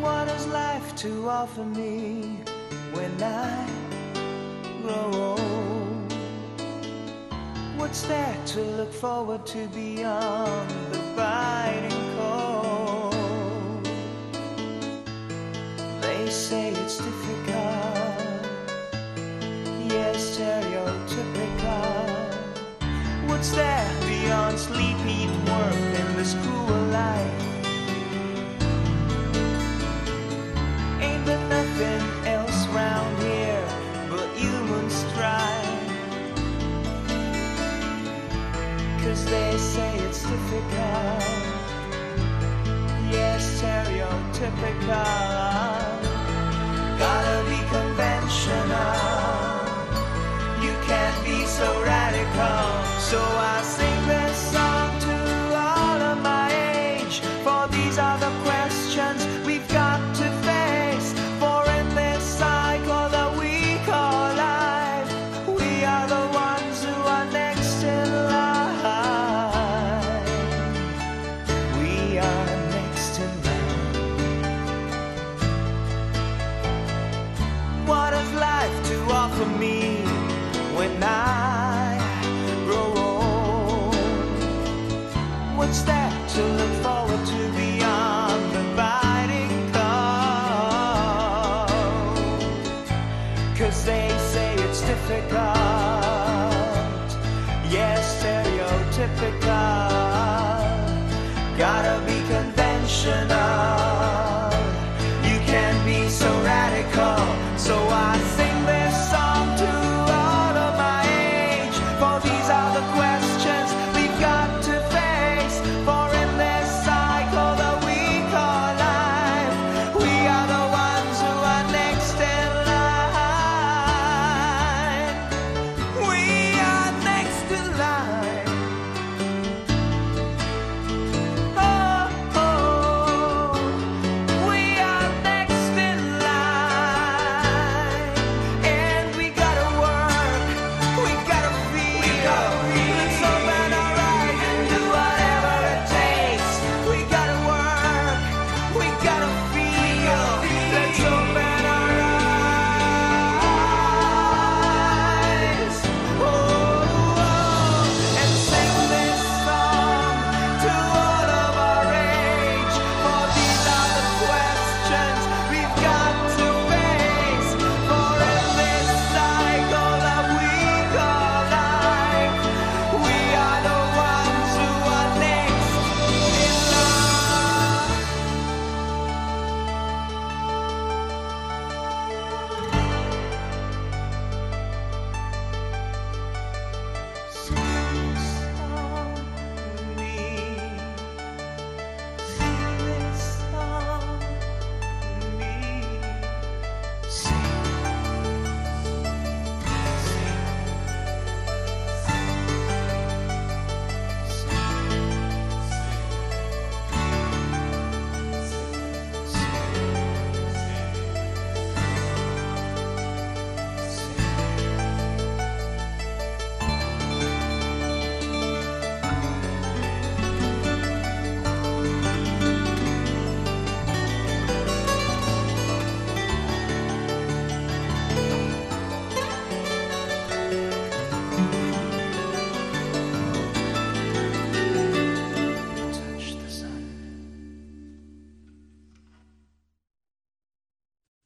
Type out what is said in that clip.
what has life to offer me when I grow old? What's there to look forward to beyond the biting cold? They say it's difficult, yes, stereotypical. What's there beyond sleep, eat, work, and this cruel life? They say it's difficult, yes, stereotypical. typical. Gotta be conventional. You can't be so radical. So I sing this song to all of my age. For these are the questions.